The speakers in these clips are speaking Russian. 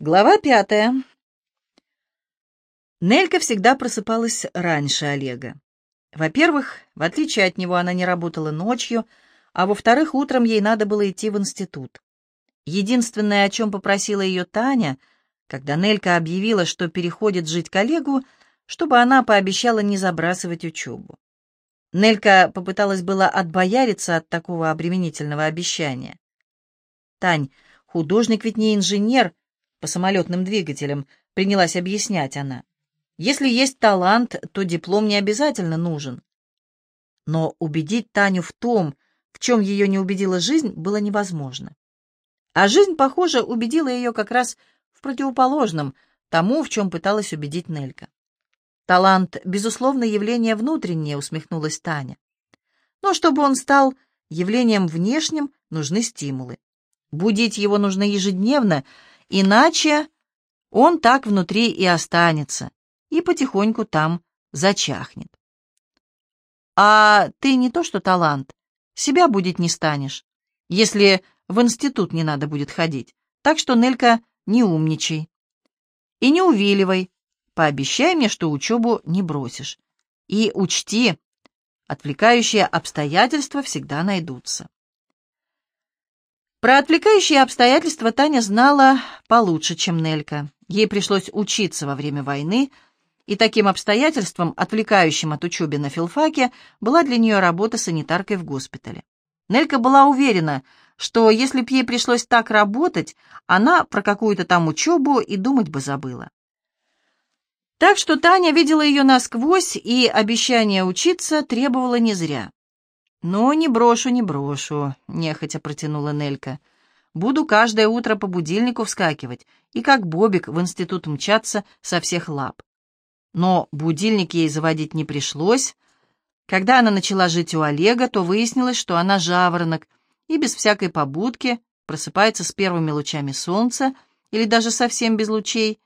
Глава пятая. Нелька всегда просыпалась раньше Олега. Во-первых, в отличие от него, она не работала ночью, а во-вторых, утром ей надо было идти в институт. Единственное, о чем попросила ее Таня, когда Нелька объявила, что переходит жить к Олегу, чтобы она пообещала не забрасывать учебу. Нелька попыталась было отбояриться от такого обременительного обещания. «Тань, художник ведь не инженер», по самолетным двигателям, принялась объяснять она. Если есть талант, то диплом не обязательно нужен. Но убедить Таню в том, в чем ее не убедила жизнь, было невозможно. А жизнь, похоже, убедила ее как раз в противоположном тому, в чем пыталась убедить Нелька. «Талант, безусловно, явление внутреннее», — усмехнулась Таня. «Но чтобы он стал явлением внешним, нужны стимулы. Будить его нужно ежедневно, Иначе он так внутри и останется, и потихоньку там зачахнет. А ты не то что талант, себя будет не станешь, если в институт не надо будет ходить. Так что, Нелька, не умничай. И не увиливай. Пообещай мне, что учебу не бросишь. И учти, отвлекающие обстоятельства всегда найдутся. Про отвлекающие обстоятельства Таня знала получше, чем Нелька. Ей пришлось учиться во время войны, и таким обстоятельством, отвлекающим от учебы на филфаке, была для нее работа санитаркой в госпитале. Нелька была уверена, что если б ей пришлось так работать, она про какую-то там учебу и думать бы забыла. Так что Таня видела ее насквозь, и обещание учиться требовало не зря. «Ну, не брошу, не брошу», — нехотя протянула Нелька. «Буду каждое утро по будильнику вскакивать и как Бобик в институт мчаться со всех лап». Но будильник ей заводить не пришлось. Когда она начала жить у Олега, то выяснилось, что она жаворонок и без всякой побудки просыпается с первыми лучами солнца или даже совсем без лучей.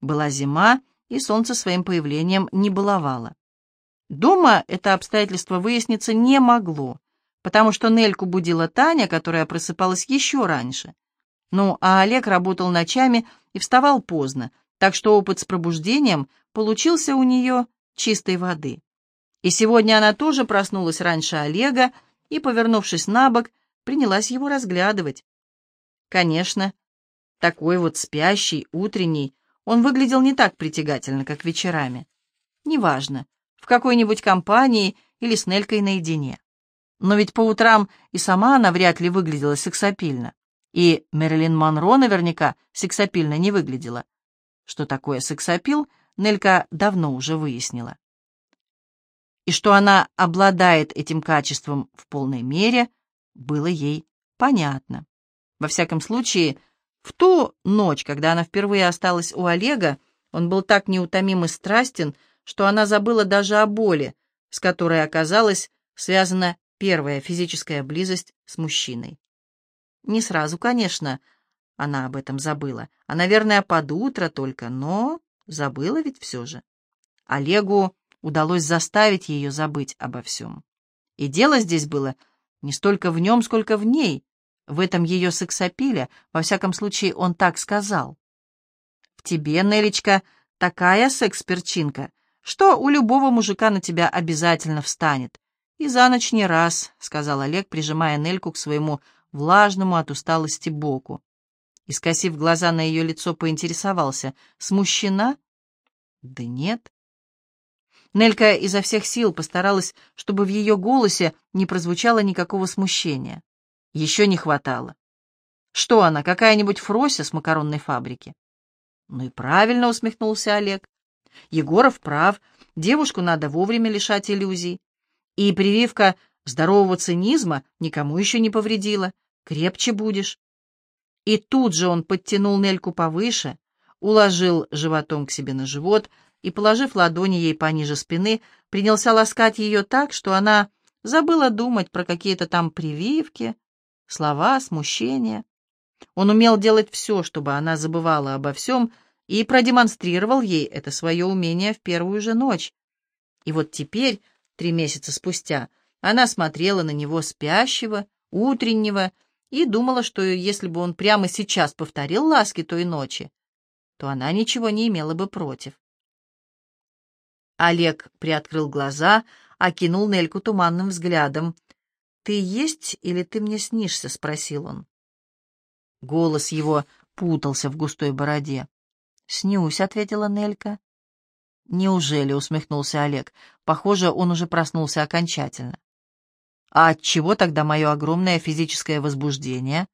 Была зима, и солнце своим появлением не баловало. Дома это обстоятельство выясниться не могло, потому что Нельку будила Таня, которая просыпалась еще раньше. Ну, а Олег работал ночами и вставал поздно, так что опыт с пробуждением получился у нее чистой воды. И сегодня она тоже проснулась раньше Олега и, повернувшись на бок, принялась его разглядывать. Конечно, такой вот спящий, утренний, он выглядел не так притягательно, как вечерами. Неважно, в какой-нибудь компании или с Нелькой наедине. Но ведь по утрам и сама она вряд ли выглядела сексапильно. И Мэрилин Монро наверняка сексапильно не выглядела. Что такое сексапил, Нелька давно уже выяснила. И что она обладает этим качеством в полной мере, было ей понятно. Во всяком случае, в ту ночь, когда она впервые осталась у Олега, он был так неутомим и страстен, что она забыла даже о боли, с которой оказалась связана первая физическая близость с мужчиной. Не сразу, конечно, она об этом забыла, а, наверное, под утро только, но забыла ведь все же. Олегу удалось заставить ее забыть обо всем. И дело здесь было не столько в нем, сколько в ней, в этом ее сексапиле, во всяком случае, он так сказал. «В тебе, Нелечка, такая секс-перчинка, что у любого мужика на тебя обязательно встанет. И за ночь не раз, — сказал Олег, прижимая Нельку к своему влажному от усталости боку. И, скосив глаза на ее лицо, поинтересовался, смущена? Да нет. Нелька изо всех сил постаралась, чтобы в ее голосе не прозвучало никакого смущения. Еще не хватало. Что она, какая-нибудь Фрося с макаронной фабрики? Ну и правильно, усмехнулся Олег. Егоров прав, девушку надо вовремя лишать иллюзий. И прививка здорового цинизма никому еще не повредила. Крепче будешь. И тут же он подтянул Нельку повыше, уложил животом к себе на живот и, положив ладони ей пониже спины, принялся ласкать ее так, что она забыла думать про какие-то там прививки, слова, смущения. Он умел делать все, чтобы она забывала обо всем, и продемонстрировал ей это свое умение в первую же ночь. И вот теперь, три месяца спустя, она смотрела на него спящего, утреннего, и думала, что если бы он прямо сейчас повторил ласки той ночи, то она ничего не имела бы против. Олег приоткрыл глаза, окинул Нельку туманным взглядом. «Ты есть или ты мне снишься?» — спросил он. Голос его путался в густой бороде. «Снюсь», — ответила Нелька. «Неужели?» — усмехнулся Олег. «Похоже, он уже проснулся окончательно». «А от чего тогда мое огромное физическое возбуждение?»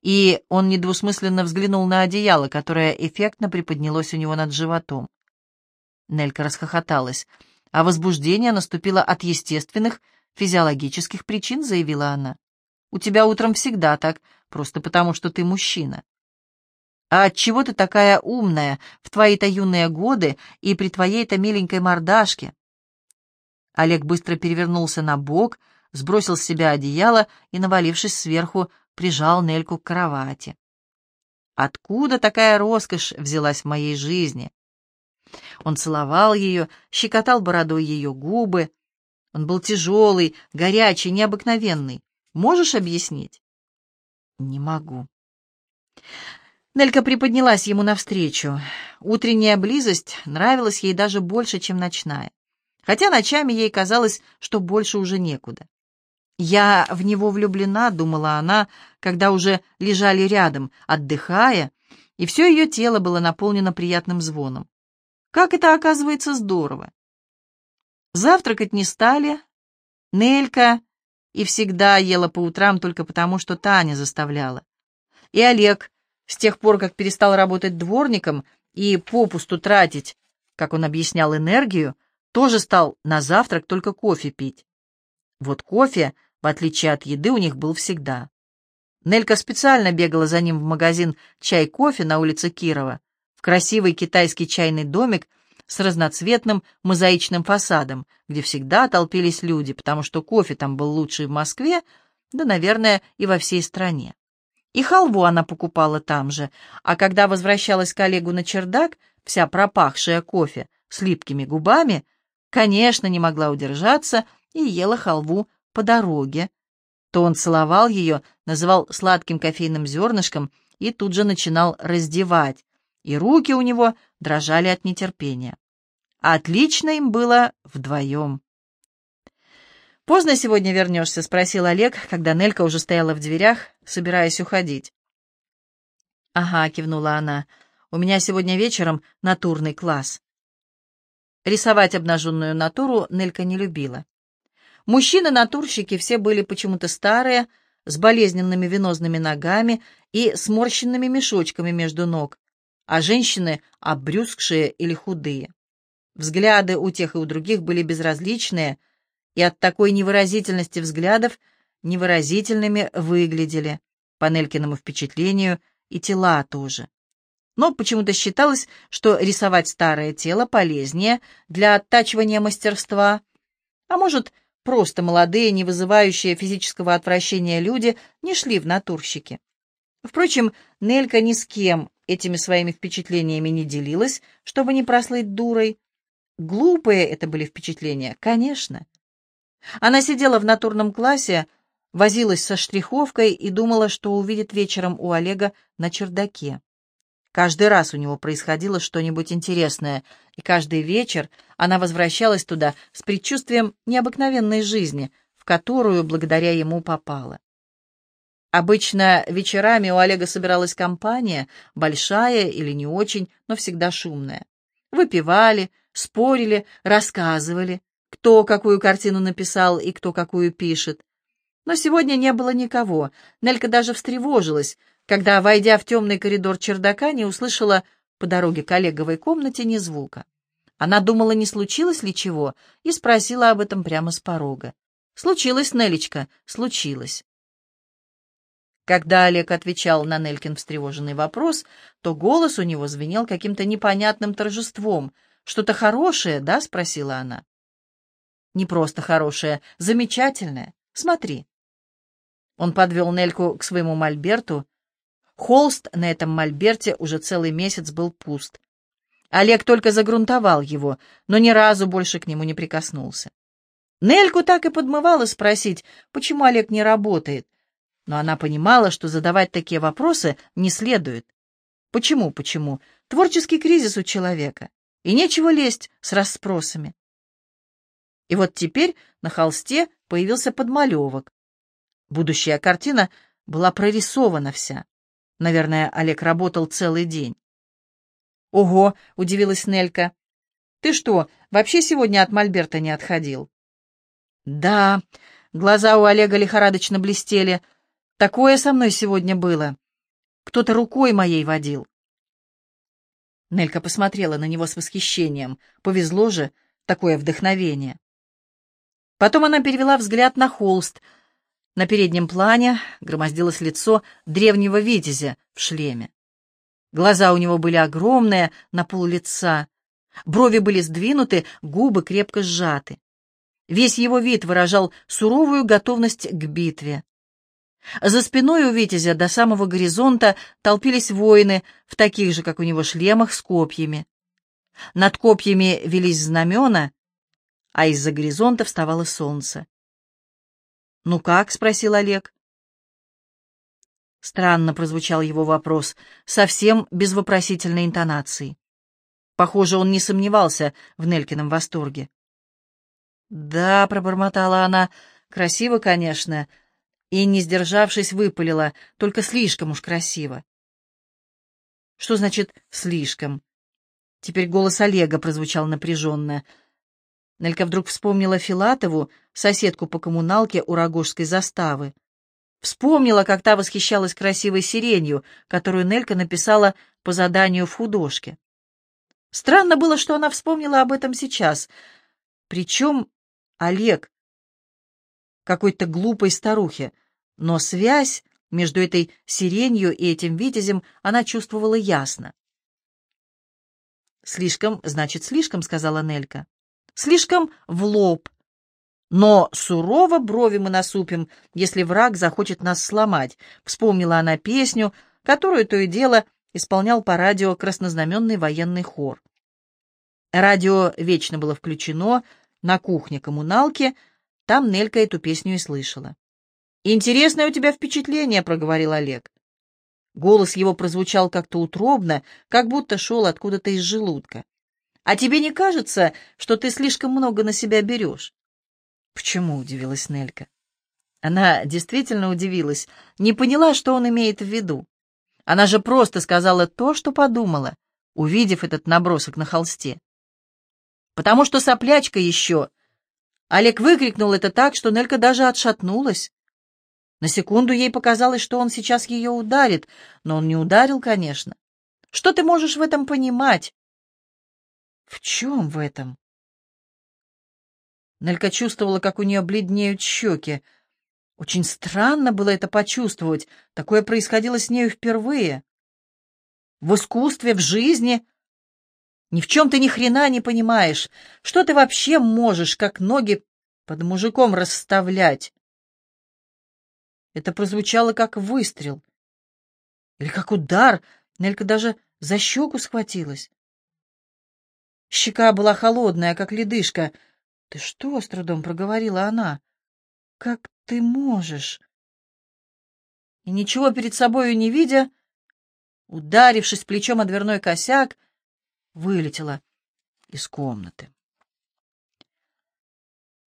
И он недвусмысленно взглянул на одеяло, которое эффектно приподнялось у него над животом. Нелька расхохоталась. «А возбуждение наступило от естественных физиологических причин», — заявила она. «У тебя утром всегда так, просто потому что ты мужчина». А отчего ты такая умная в твои-то юные годы и при твоей-то миленькой мордашке?» Олег быстро перевернулся на бок, сбросил с себя одеяло и, навалившись сверху, прижал Нельку к кровати. «Откуда такая роскошь взялась в моей жизни?» Он целовал ее, щекотал бородой ее губы. Он был тяжелый, горячий, необыкновенный. Можешь объяснить? «Не могу». Нелька приподнялась ему навстречу. Утренняя близость нравилась ей даже больше, чем ночная. Хотя ночами ей казалось, что больше уже некуда. «Я в него влюблена», — думала она, когда уже лежали рядом, отдыхая, и все ее тело было наполнено приятным звоном. Как это, оказывается, здорово! Завтракать не стали. Нелька и всегда ела по утрам только потому, что Таня заставляла. И Олег с тех пор, как перестал работать дворником и попусту тратить, как он объяснял, энергию, тоже стал на завтрак только кофе пить. Вот кофе, в отличие от еды, у них был всегда. Нелька специально бегала за ним в магазин «Чай-кофе» на улице Кирова, в красивый китайский чайный домик с разноцветным мозаичным фасадом, где всегда толпились люди, потому что кофе там был лучший в Москве, да, наверное, и во всей стране. И халву она покупала там же, а когда возвращалась к Олегу на чердак, вся пропахшая кофе, с липкими губами, конечно, не могла удержаться и ела халву по дороге. То он целовал ее, называл сладким кофейным зернышком и тут же начинал раздевать, и руки у него дрожали от нетерпения. Отлично им было вдвоем. «Поздно сегодня вернешься?» — спросил Олег, когда Нелька уже стояла в дверях, собираясь уходить. «Ага», — кивнула она, — «у меня сегодня вечером натурный класс». Рисовать обнаженную натуру Нелька не любила. Мужчины-натурщики все были почему-то старые, с болезненными венозными ногами и сморщенными мешочками между ног, а женщины — обрюзгшие или худые. Взгляды у тех и у других были безразличные, и от такой невыразительности взглядов невыразительными выглядели, по Нелькиному впечатлению, и тела тоже. Но почему-то считалось, что рисовать старое тело полезнее для оттачивания мастерства, а может, просто молодые, не вызывающие физического отвращения люди не шли в натурщики. Впрочем, Нелька ни с кем этими своими впечатлениями не делилась, чтобы не прослыть дурой. Глупые это были впечатления, конечно. Она сидела в натурном классе, возилась со штриховкой и думала, что увидит вечером у Олега на чердаке. Каждый раз у него происходило что-нибудь интересное, и каждый вечер она возвращалась туда с предчувствием необыкновенной жизни, в которую благодаря ему попала. Обычно вечерами у Олега собиралась компания, большая или не очень, но всегда шумная. Выпивали, спорили, рассказывали, кто какую картину написал и кто какую пишет. Но сегодня не было никого. Нелька даже встревожилась, когда, войдя в темный коридор чердака, не услышала по дороге к Олеговой комнате ни звука. Она думала, не случилось ли чего, и спросила об этом прямо с порога. «Случилось, Нелечка, случилось». Когда Олег отвечал на Нелькин встревоженный вопрос, то голос у него звенел каким-то непонятным торжеством. «Что-то хорошее, да?» — спросила она. Не просто хорошее, замечательное. Смотри. Он подвел Нельку к своему мольберту. Холст на этом мольберте уже целый месяц был пуст. Олег только загрунтовал его, но ни разу больше к нему не прикоснулся. Нельку так и подмывало спросить, почему Олег не работает, но она понимала, что задавать такие вопросы не следует. Почему, почему? Творческий кризис у человека, и нечего лезть с расспросами. И вот теперь на холсте появился подмалевок. Будущая картина была прорисована вся. Наверное, Олег работал целый день. «Ого!» — удивилась Нелька. «Ты что, вообще сегодня от Мольберта не отходил?» «Да», — глаза у Олега лихорадочно блестели. «Такое со мной сегодня было. Кто-то рукой моей водил». Нелька посмотрела на него с восхищением. Повезло же, такое вдохновение. Потом она перевела взгляд на холст. На переднем плане громоздилось лицо древнего витязя в шлеме. Глаза у него были огромные, на пол лица. Брови были сдвинуты, губы крепко сжаты. Весь его вид выражал суровую готовность к битве. За спиной у Витязя до самого горизонта толпились воины в таких же, как у него, шлемах с копьями. Над копьями велись знамена, а из-за горизонта вставало солнце. «Ну как?» — спросил Олег. Странно прозвучал его вопрос, совсем без вопросительной интонации. Похоже, он не сомневался в Нелькином восторге. «Да», — пробормотала она, — «красиво, конечно», и, не сдержавшись, выпалила, только слишком уж красиво. «Что значит «слишком»?» Теперь голос Олега прозвучал напряженно. Нелька вдруг вспомнила Филатову, соседку по коммуналке у Рогожской заставы. Вспомнила, как та восхищалась красивой сиренью, которую Нелька написала по заданию в художке. Странно было, что она вспомнила об этом сейчас. Причем Олег какой-то глупой старухе, но связь между этой сиренью и этим витязем она чувствовала ясно. «Слишком, значит, слишком», — сказала Нелька. «Слишком в лоб, но сурово брови мы насупим, если враг захочет нас сломать. Вспомнила она песню, которую то и дело исполнял по радио краснознаменный военный хор. Радио вечно было включено на кухне коммуналки, там Нелька эту песню и слышала. «Интересное у тебя впечатление», — проговорил Олег. Голос его прозвучал как-то утробно, как будто шел откуда-то из желудка. «А тебе не кажется, что ты слишком много на себя берешь?» «Почему?» — удивилась Нелька. Она действительно удивилась, не поняла, что он имеет в виду. Она же просто сказала то, что подумала, увидев этот набросок на холсте. «Потому что соплячка еще!» Олег выкрикнул это так, что Нелька даже отшатнулась. На секунду ей показалось, что он сейчас ее ударит, но он не ударил, конечно. Что ты можешь в этом понимать? В чем в этом? Нелька чувствовала, как у нее бледнеют щеки. Очень странно было это почувствовать. Такое происходило с нею впервые. В искусстве, в жизни. Ни в чем ты ни хрена не понимаешь. Что ты вообще можешь, как ноги под мужиком расставлять? Это прозвучало как выстрел. Или как удар. Нелька даже за щеку схватилась. Щека была холодная, как ледышка — «Ты что?» — с трудом проговорила она. «Как ты можешь?» И ничего перед собою не видя, ударившись плечом о дверной косяк, вылетела из комнаты.